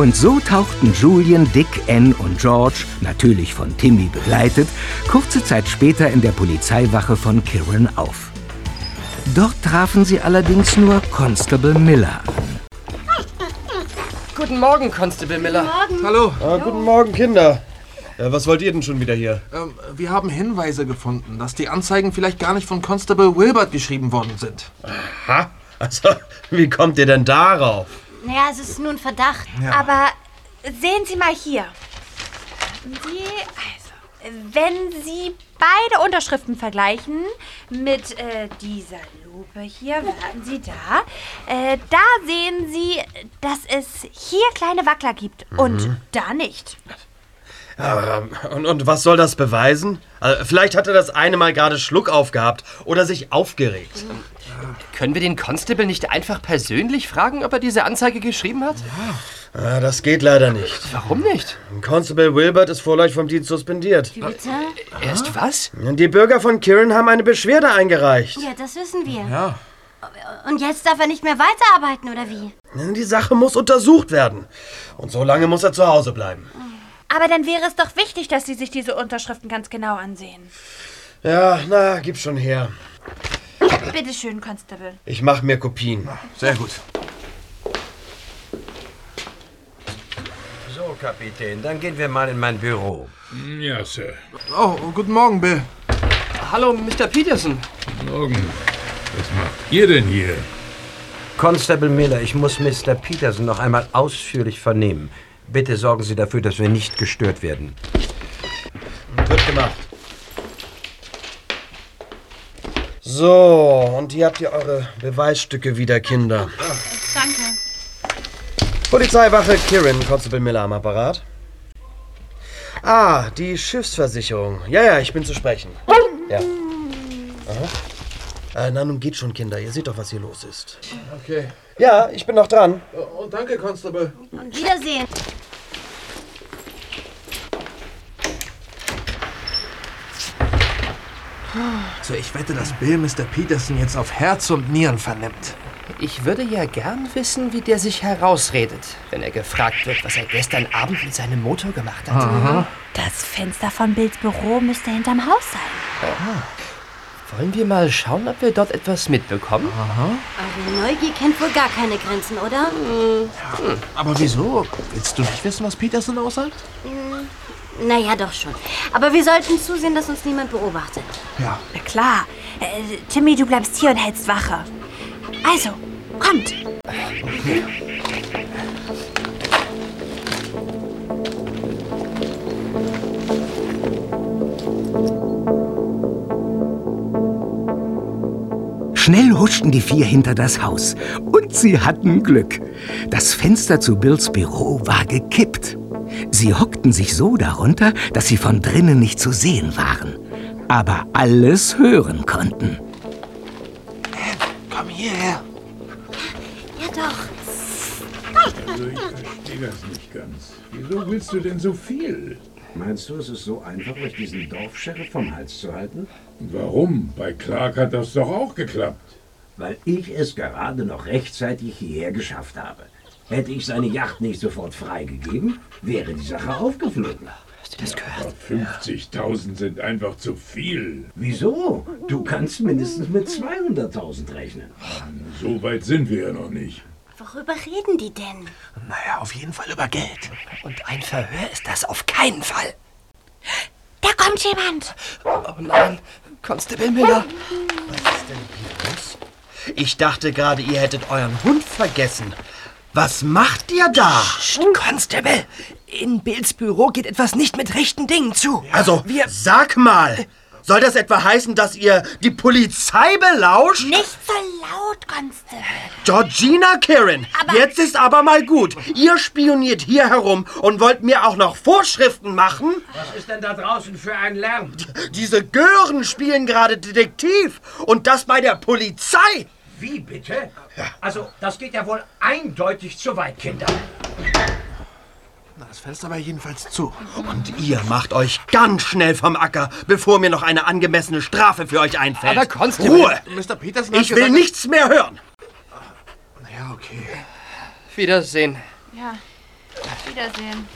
Und so tauchten Julian, Dick, Ann und George, natürlich von Timmy begleitet, kurze Zeit später in der Polizeiwache von Kirin auf. Dort trafen sie allerdings nur Constable Miller an. Guten Morgen, Constable Miller. Morgen. Hallo. Ah, guten Morgen, Kinder. Äh, was wollt ihr denn schon wieder hier? Ähm, wir haben Hinweise gefunden, dass die Anzeigen vielleicht gar nicht von Constable Wilbert geschrieben worden sind. Ha? Also, wie kommt ihr denn darauf? Naja, es ist nur ein Verdacht. Aber sehen Sie mal hier. Sie, also, wenn Sie beide Unterschriften vergleichen mit äh, dieser Lupe hier, warten Sie da, äh, da sehen Sie, dass es hier kleine Wackler gibt und Mhm. da nicht. Ähm, und, und was soll das beweisen? Also, vielleicht hat er das eine Mal gerade Schluck aufgehabt oder sich aufgeregt. Können wir den Constable nicht einfach persönlich fragen, ob er diese Anzeige geschrieben hat? Ah, das geht leider nicht. Warum nicht? Constable Wilbert ist vorläufig vom Dienst suspendiert. Wie bitte? Er ist was? Die Bürger von Kirin haben eine Beschwerde eingereicht. Ja, das wissen wir. Ja. Und jetzt darf er nicht mehr weiterarbeiten, oder wie? Die Sache muss untersucht werden. Und so lange muss er zu Hause bleiben. Aber dann wäre es doch wichtig, dass Sie sich diese Unterschriften ganz genau ansehen. Ja, na, gib schon her. Bitte schön, Constable. Ich mach mir Kopien. Sehr gut. So, Kapitän, dann gehen wir mal in mein Büro. Ja, Sir. Oh, guten Morgen, Bill. Hallo, Mr. Peterson. Morgen. Was macht ihr denn hier? Constable Miller, ich muss Mr. Peterson noch einmal ausführlich vernehmen. Bitte sorgen Sie dafür, dass wir nicht gestört werden. Wird gemacht. So, und hier habt ihr eure Beweisstücke wieder, Kinder. Danke. Polizeiwache Kirin, Constable Miller am Apparat. Ah, die Schiffsversicherung. Ja, ja, ich bin zu sprechen. Ja. Aha. Äh, na, nun geht schon, Kinder. Ihr seht doch, was hier los ist. Okay. Ja, ich bin noch dran. Und danke, Constable. Und Wiedersehen. So, ich wette, dass Bill Mr. Peterson jetzt auf Herz und Nieren vernimmt. Ich würde ja gern wissen, wie der sich herausredet, wenn er gefragt wird, was er gestern Abend mit seinem Motor gemacht hat. Aha. Das Fenster von Bills Büro müsste hinterm Haus sein. Wollen wir mal schauen, ob wir dort etwas mitbekommen? Aha. Eure Neugier kennt wohl gar keine Grenzen, oder? Aber wieso? Willst du nicht wissen, was Peterson aussagt? Naja, doch schon. Aber wir sollten zusehen, dass uns niemand beobachtet. Ja. Na klar. Äh, Timmy, du bleibst hier und hältst Wache. Also, kommt. Schnell huschten die vier hinter das Haus. Und sie hatten Glück. Das Fenster zu Bills Büro war gekippt. Sie hockten sich so darunter, dass sie von drinnen nicht zu sehen waren. Aber alles hören konnten. Komm hierher. Ja, doch. Also ich verstehe das nicht ganz. Wieso willst du denn so viel? Meinst du, es ist so einfach, euch diesen Dorfscheriff vom Hals zu halten? Warum? Bei Clark hat das doch auch geklappt. Weil ich es gerade noch rechtzeitig hierher geschafft habe. Hätte ich seine Yacht nicht sofort freigegeben, wäre die Sache aufgeflogen. Hast du das gehört? 50.000 sind einfach zu viel. Wieso? Du kannst mindestens mit 200.000 rechnen. So weit sind wir ja noch nicht. Worüber reden die denn? Naja, auf jeden Fall über Geld. Und ein Verhör ist das auf keinen Fall. Da kommt jemand. Oh nein, Constable Miller. Ich dachte gerade, ihr hättet euren Hund vergessen. Was macht ihr da? Constable, in Bills Büro geht etwas nicht mit rechten Dingen zu. Also, sag mal, soll das etwa heißen, dass ihr die Polizei belauscht? Nicht so laut, Constable. Georgina Karen, jetzt ist aber mal gut. Ihr spioniert hier herum und wollt mir auch noch Vorschriften machen? Was ist denn da draußen für ein Lärm? Diese Gören spielen gerade Detektiv und das bei der Polizei. Wie bitte? Also, das geht ja wohl eindeutig zu weit, Kinder. Na, das Fenster war jedenfalls zu. Und ihr macht euch ganz schnell vom Acker, bevor mir noch eine angemessene Strafe für euch einfällt. Aber Constable- Ruhe! Mr. Peterson Ich will nichts mehr hören. Ja, okay. Wiedersehen. Ja, Wiedersehen.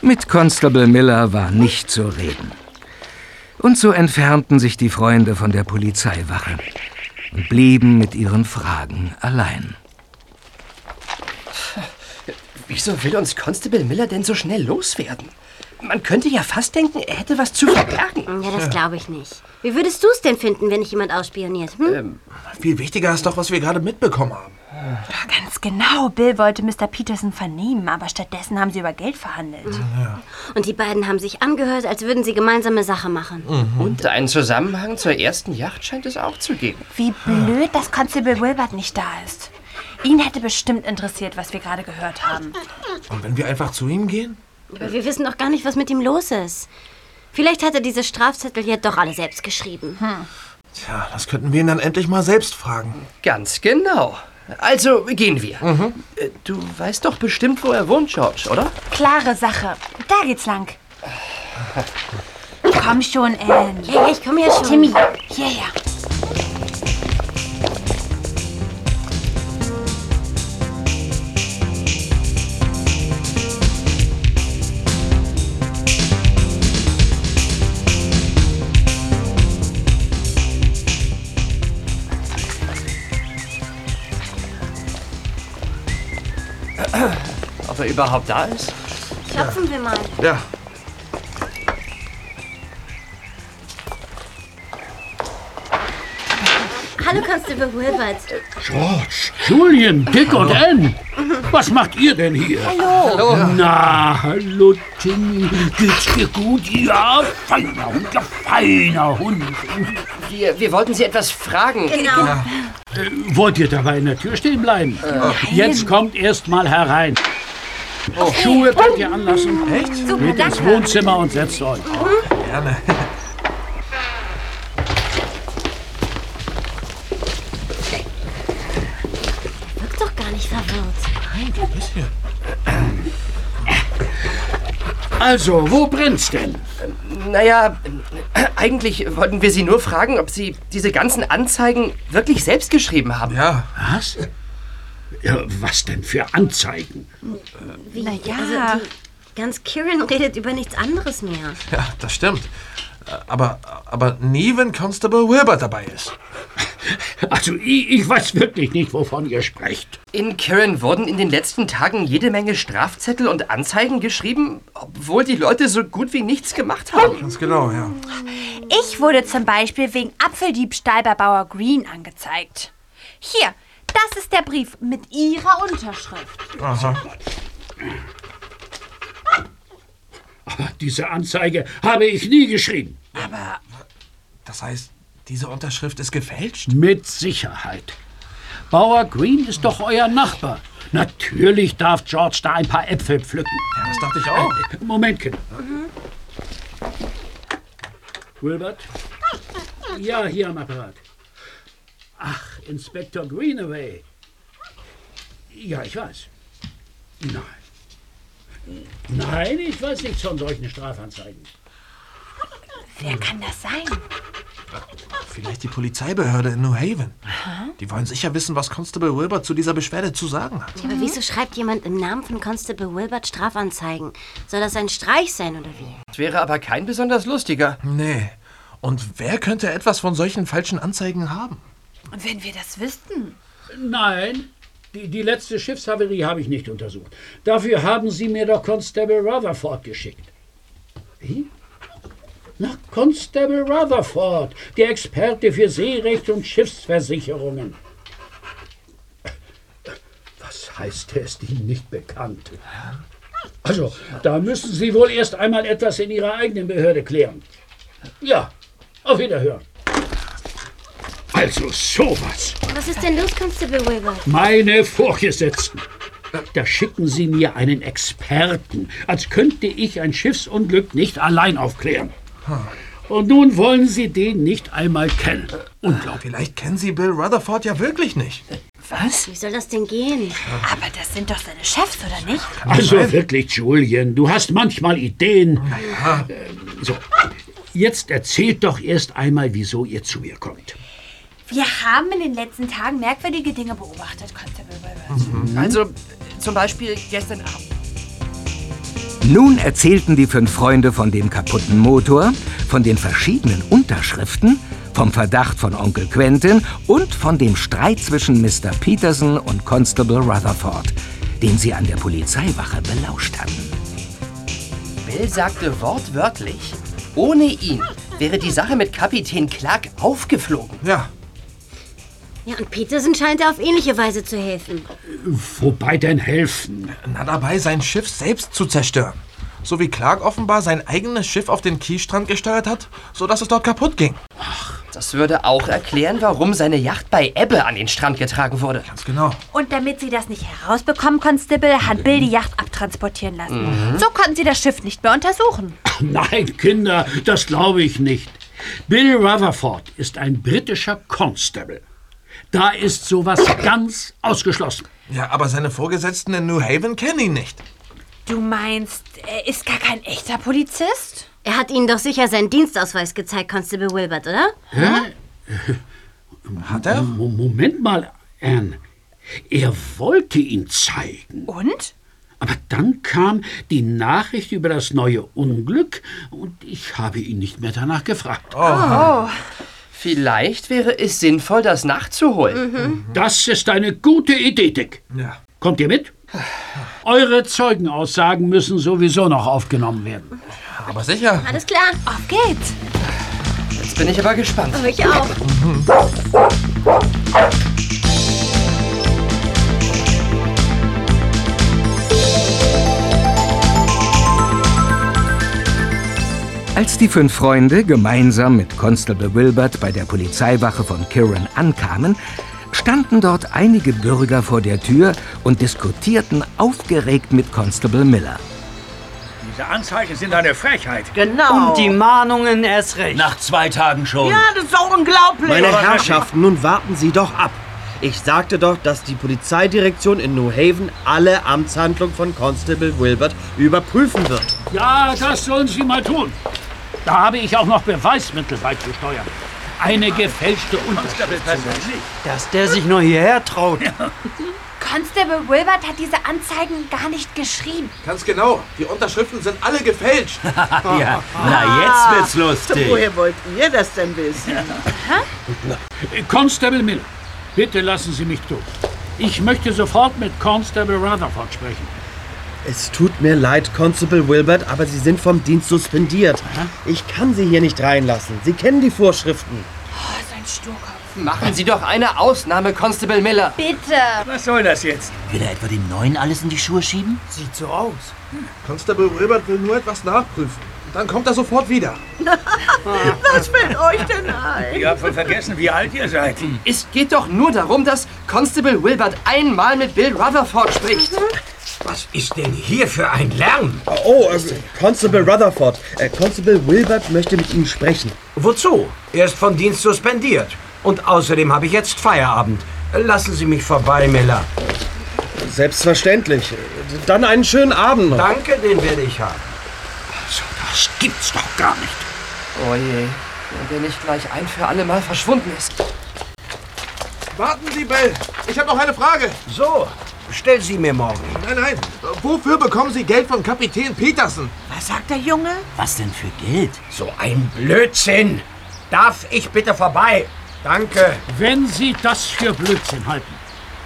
Mit Constable Miller war nicht zu reden. Und so entfernten sich die Freunde von der Polizeiwache blieben mit ihren Fragen allein. Wieso will uns Constable Miller denn so schnell loswerden? Man könnte ja fast denken, er hätte was zu verbergen. Ja, das glaube ich nicht. Wie würdest du es denn finden, wenn dich jemand ausspioniert? Hm? Viel wichtiger ist doch, was wir gerade mitbekommen haben. Ganz genau. Bill wollte Mr. Peterson vernehmen, aber stattdessen haben sie über Geld verhandelt. Und die beiden haben sich angehört, als würden sie gemeinsame Sache machen. Und einen Zusammenhang zur ersten Yacht scheint es auch zu geben. Wie blöd, dass Constable Wilbert nicht da ist. Ihn hätte bestimmt interessiert, was wir gerade gehört haben. Und wenn wir einfach zu ihm gehen? Aber wir wissen doch gar nicht, was mit ihm los ist. Vielleicht hat er diese Strafzettel jetzt doch alle selbst geschrieben. Tja, das könnten wir ihn dann endlich mal selbst fragen. Ganz genau. Also gehen wir. Äh, Du weißt doch bestimmt, wo er wohnt, George, oder? Klare Sache. Da geht's lang. Komm schon, Anne. Ja, ja, ich komme ja schon. Timmy, hierher. Ob er überhaupt da ist? Klopfen wir mal. Ja. Hallo, Constable Wilbert. George, Julian, Dick und Ann. Was macht ihr denn hier? Hallo. Hallo. Na, hallo Timmy. Geht's dir gut? Ja, feiner Hund, ja, feiner Hund. Wir, wir wollten Sie etwas fragen. Genau. Äh, wollt ihr dabei in der Tür stehen bleiben? Jetzt kommt erst mal herein. Schuhe könnt ihr anlassen. Echt? Super, Geht ins. Wohnzimmer und setzt euch. Gerne. Wirkt doch gar nicht verwirrt. Nein, ein bisschen. Also, wo brennt's denn? Naja, äh, eigentlich wollten wir Sie nur fragen, ob Sie diese ganzen Anzeigen wirklich selbst geschrieben haben. Ja. Was? Ja, was denn für Anzeigen? Wie? Na ja. Also, die ganz Kieran redet über nichts anderes mehr. Ja, das stimmt. Aber, aber nie, wenn Constable Wilbert dabei ist. Also, ich, ich weiß wirklich nicht, wovon ihr sprecht. In Karen wurden in den letzten Tagen jede Menge Strafzettel und Anzeigen geschrieben, obwohl die Leute so gut wie nichts gemacht haben. Ganz genau, ja. Ich wurde zum Beispiel wegen Apfeldiebstahl bei Bauer Green angezeigt. Hier, das ist der Brief mit Ihrer Unterschrift. Aha. Diese Anzeige habe ich nie geschrieben. Aber das heißt, diese Unterschrift ist gefälscht? Mit Sicherheit. Bauer Green ist doch euer Nachbar. Natürlich darf George da ein paar Äpfel pflücken. Ja, das dachte ich auch. Äh, Moment, Kinder. Wilbert? Ja, hier am Apparat. Ach, Inspektor Greenaway. Ja, ich weiß. Nein. Nein, ich weiß nichts von solchen Strafanzeigen. Wer kann das sein? Vielleicht die Polizeibehörde in New Haven. Die Die wollen sicher wissen, was Constable Wilbert zu dieser Beschwerde zu sagen hat. Ja, aber wieso schreibt jemand im Namen von Constable Wilbert Strafanzeigen? Soll das ein Streich sein oder wie? Das wäre aber kein besonders lustiger. Nee. Und wer könnte etwas von solchen falschen Anzeigen haben? Und wenn wir das wüssten? Nein, die, die letzte Schiffshaverie habe ich nicht untersucht. Dafür haben Sie mir doch Constable Rutherford geschickt. Wie? Na, Constable Rutherford, der Experte für Seerecht und Schiffsversicherungen. Was heißt, er ist Ihnen nicht bekannt? Also, da müssen Sie wohl erst einmal etwas in Ihrer eigenen Behörde klären. Ja, auf Wiederhören. Also sowas. Was ist denn los, Constable Wilbert? Meine Vorgesetzten. Da schicken Sie mir einen Experten, als könnte ich ein Schiffsunglück nicht allein aufklären. Und nun wollen Sie den nicht einmal kennen. Unglaublich. Vielleicht kennen Sie Bill Rutherford ja wirklich nicht. Was? Wie soll das denn gehen? Aber das sind doch seine Chefs, oder nicht? Also wirklich, Julian, du hast manchmal Ideen. Äh, So, jetzt erzählt doch erst einmal, wieso ihr zu mir kommt. Wir haben in den letzten Tagen merkwürdige Dinge beobachtet, Constable Wilbert. Also, zum Beispiel gestern Abend. Nun erzählten die fünf Freunde von dem kaputten Motor, von den verschiedenen Unterschriften, vom Verdacht von Onkel Quentin und von dem Streit zwischen Mr. Peterson und Constable Rutherford, den sie an der Polizeiwache belauscht hatten. Bill sagte wortwörtlich, ohne ihn wäre die Sache mit Kapitän Clark aufgeflogen. Ja. Ja, und Peterson scheint er auf ähnliche Weise zu helfen. Wobei denn helfen? Na, dabei sein Schiff selbst zu zerstören. So wie Clark offenbar sein eigenes Schiff auf den Kiesstrand gesteuert hat, sodass es dort kaputt ging. Das würde auch erklären, warum seine Yacht bei Ebbe an den Strand getragen wurde. Ganz genau. Und damit sie das nicht herausbekommen, Constable, hat Bill die Yacht abtransportieren lassen. Mhm. So konnten sie das Schiff nicht mehr untersuchen. Nein, Kinder, das glaube ich nicht. Bill Rutherford ist ein britischer Constable. Da ist sowas ganz ausgeschlossen. Ja, aber seine Vorgesetzten in New Haven kennen ihn nicht. Du meinst, er ist gar kein echter Polizist? Er hat Ihnen doch sicher seinen Dienstausweis gezeigt, Constable Wilbert, oder? Hä? Hat er? Moment mal, Anne. Er wollte ihn zeigen. Und? Aber dann kam die Nachricht über das neue Unglück und ich habe ihn nicht mehr danach gefragt. Oh. Vielleicht wäre es sinnvoll, das nachzuholen. Das ist eine gute Idee, Dick. Ja. Kommt ihr mit? Eure Zeugenaussagen müssen sowieso noch aufgenommen werden. Aber sicher. Alles klar. Auf geht's. Jetzt bin ich aber gespannt. Ich auch. Als die fünf Freunde gemeinsam mit Constable Wilbert bei der Polizeiwache von Kirin ankamen, standen dort einige Bürger vor der Tür und diskutierten aufgeregt mit Constable Miller. Diese Anzeigen sind eine Frechheit. Genau. Und die Mahnungen erst recht. Nach zwei Tagen schon. Ja, das ist doch unglaublich. Meine Herrschaften, nun warten Sie doch ab. Ich sagte doch, dass die Polizeidirektion in New Haven alle Amtshandlungen von Constable Wilbert überprüfen wird. Ja, das sollen Sie mal tun. Da habe ich auch noch Beweismittel beizusteuern. Eine gefälschte Unterschrift. Dass der sich nur hierher traut. Constable Wilbert hat diese Anzeigen gar nicht geschrieben. Ganz genau. Die Unterschriften sind alle gefälscht. ja, na jetzt wird's lustig. Woher wollt ihr das denn wissen? Constable Miller, bitte lassen Sie mich durch. Ich möchte sofort mit Constable Rutherford sprechen. Es tut mir leid, Constable Wilbert, aber Sie sind vom Dienst suspendiert. Ich kann Sie hier nicht reinlassen. Sie kennen die Vorschriften. Oh, sein Sturkopf. Machen Sie doch eine Ausnahme, Constable Miller. Bitte. Was soll das jetzt? Will er etwa dem Neuen alles in die Schuhe schieben? Sieht so aus. Constable Wilbert will nur etwas nachprüfen. Dann kommt er sofort wieder. Was fällt euch denn ein? Ihr habt wohl vergessen, wie alt ihr seid. Es geht doch nur darum, dass Constable Wilbert einmal mit Bill Rutherford spricht. Was ist denn hier für ein Lärm? Oh, äh, Constable Rutherford. Äh, Constable Wilbert möchte mit Ihnen sprechen. Wozu? Er ist vom Dienst suspendiert. Und außerdem habe ich jetzt Feierabend. Lassen Sie mich vorbei, Miller. Selbstverständlich. Dann einen schönen Abend noch. Danke, den werde ich haben. Das gibt's doch gar nicht. Oh je, wenn der nicht gleich ein für alle Mal verschwunden ist. Warten Sie, Bill. Ich habe noch eine Frage. So, stell sie mir morgen. Nein, nein. Wofür bekommen Sie Geld von Kapitän Peterson? Was sagt der Junge? Was denn für Geld? So ein Blödsinn. Darf ich bitte vorbei? Danke. Wenn Sie das für Blödsinn halten,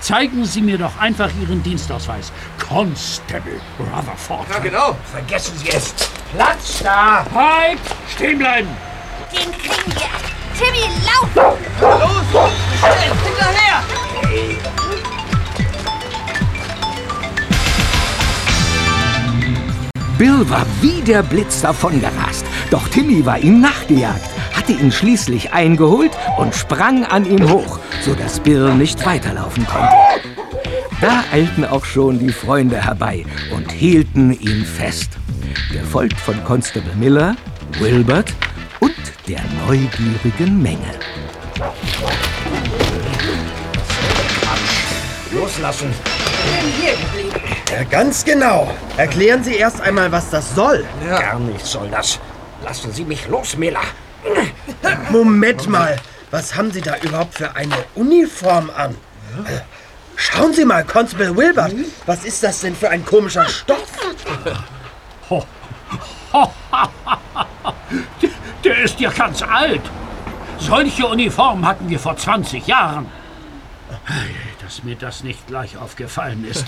zeigen Sie mir doch einfach Ihren Dienstausweis. Constable Rutherford. Ja, genau. Vergessen Sie es. Platz da. Halt! Stehen bleiben! Den kriegen wir. Timmy, lauf! Los! Schnell, hinterher! Bill war wie der Blitz davongerast. Doch Timmy war ihm nachgejagt, hatte ihn schließlich eingeholt und sprang an ihm hoch, sodass Bill nicht weiterlaufen konnte. Da eilten auch schon die Freunde herbei und hielten ihn fest. Gefolgt von Constable Miller, Wilbert und der neugierigen Menge. Loslassen. Bin hier geblieben. Ja, ganz genau. Erklären Sie erst einmal, was das soll. Gar nichts soll das. Lassen Sie mich los, Miller. Moment mal. Was haben Sie da überhaupt für eine Uniform an? Schauen Sie mal, Constable Wilbert. Was ist das denn für ein komischer Stoff? Der, der ist ja ganz alt. Solche Uniformen hatten wir vor 20 Jahren. Dass mir das nicht gleich aufgefallen ist.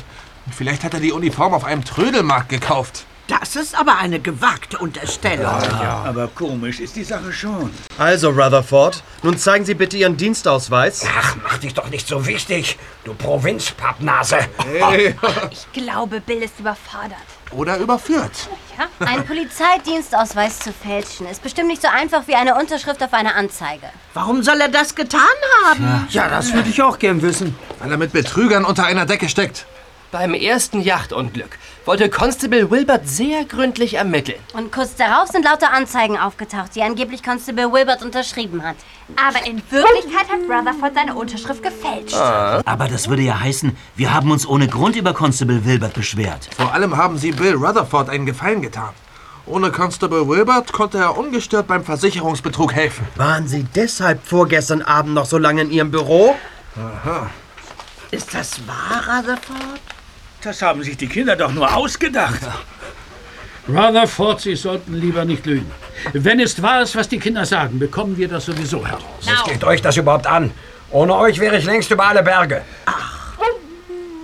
Vielleicht hat er die Uniform auf einem Trödelmarkt gekauft. Das ist aber eine gewagte Unterstellung. Aber komisch ist die Sache schon. Also, Rutherford, nun zeigen Sie bitte Ihren Dienstausweis. Ach, mach dich doch nicht so wichtig, du Provinzpappnase. Hey. Ich glaube, Bill ist überfordert. Oder überführt. Ja? Ein Polizeidienstausweis zu fälschen ist bestimmt nicht so einfach wie eine Unterschrift auf eine Anzeige. Warum soll er das getan haben? Ja, das würde ich auch gern wissen. Weil er mit Betrügern unter einer Decke steckt. Beim ersten Yachtunglück wollte Constable Wilbert sehr gründlich ermitteln. Und kurz darauf sind lauter Anzeigen aufgetaucht, die angeblich Constable Wilbert unterschrieben hat. Aber in Wirklichkeit hat Rutherford seine Unterschrift gefälscht. Aber das würde ja heißen, wir haben uns ohne Grund über Constable Wilbert beschwert. Vor allem haben Sie Bill Rutherford einen Gefallen getan. Ohne Constable Wilbert konnte er ungestört beim Versicherungsbetrug helfen. Waren Sie deshalb vorgestern Abend noch so lange in Ihrem Büro? Aha. Ist das wahr, Rutherford? Das haben sich die Kinder doch nur ausgedacht. Rutherford, Sie sollten lieber nicht lügen. Wenn es wahr ist, was die Kinder sagen, bekommen wir das sowieso heraus. Was geht euch das überhaupt an? Ohne euch wäre ich längst über alle Berge.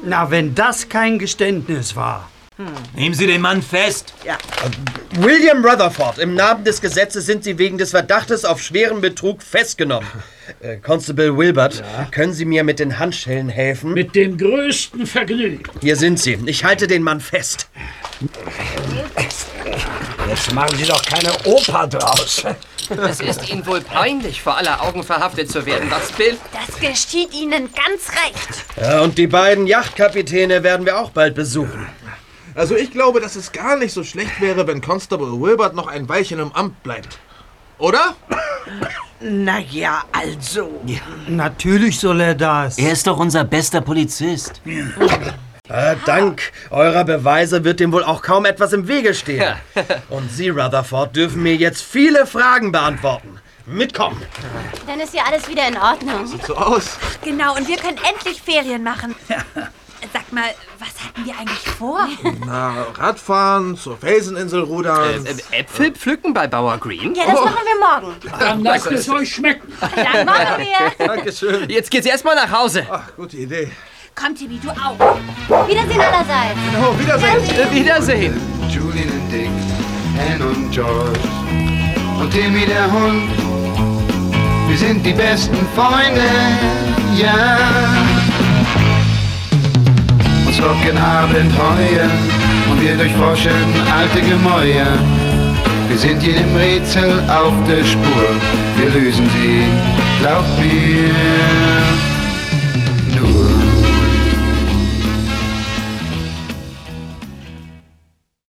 Na, wenn das kein Geständnis war. Nehmen Sie den Mann fest. Ja. William Rutherford, im Namen des Gesetzes sind Sie wegen des Verdachtes auf schweren Betrug festgenommen. Äh, Constable Wilbert, können Sie mir mit den Handschellen helfen? Mit dem größten Vergnügen. Hier sind Sie. Ich halte den Mann fest. Jetzt machen Sie doch keine Oper draus. Es ist Ihnen wohl peinlich, vor aller Augen verhaftet zu werden, was, Bill? Das geschieht Ihnen ganz recht. Ja, und die beiden Yachtkapitäne werden wir auch bald besuchen. Also ich glaube, dass es gar nicht so schlecht wäre, wenn Constable Wilbert noch ein Weilchen im Amt bleibt. Oder? Na ja, also. Natürlich soll er das. Er ist doch unser bester Polizist. Äh, dank eurer Beweise wird dem wohl auch kaum etwas im Wege stehen. Und Sie, Rutherford, dürfen mir jetzt viele Fragen beantworten. Mitkommen! Dann ist ja alles wieder in Ordnung. Sieht so aus. Genau, und wir können endlich Ferien machen. Sag mal, was hatten wir eigentlich vor? Na, Radfahren, zur Felseninsel rudern. Äh, äh, Äpfel pflücken bei Bauer Green? Ja, das machen wir morgen. Dann lasst es euch schmecken. Dann machen wir. Dankeschön. Jetzt geht's erstmal nach Hause. Ach, gute Idee. Komm, Timmy, du auch. Wiedersehen allerseits. Genau, Wiedersehen. Äh, Wiedersehen. Julian und Dick, Anne und George und Timmy der Hund. Wir sind die besten Freunde, ja. Rocken Abend heuer und wir durchforschen alte Gemäuer. Wir sind jedem Rätsel auf der Spur, wir lösen sie, glaub mir, nur.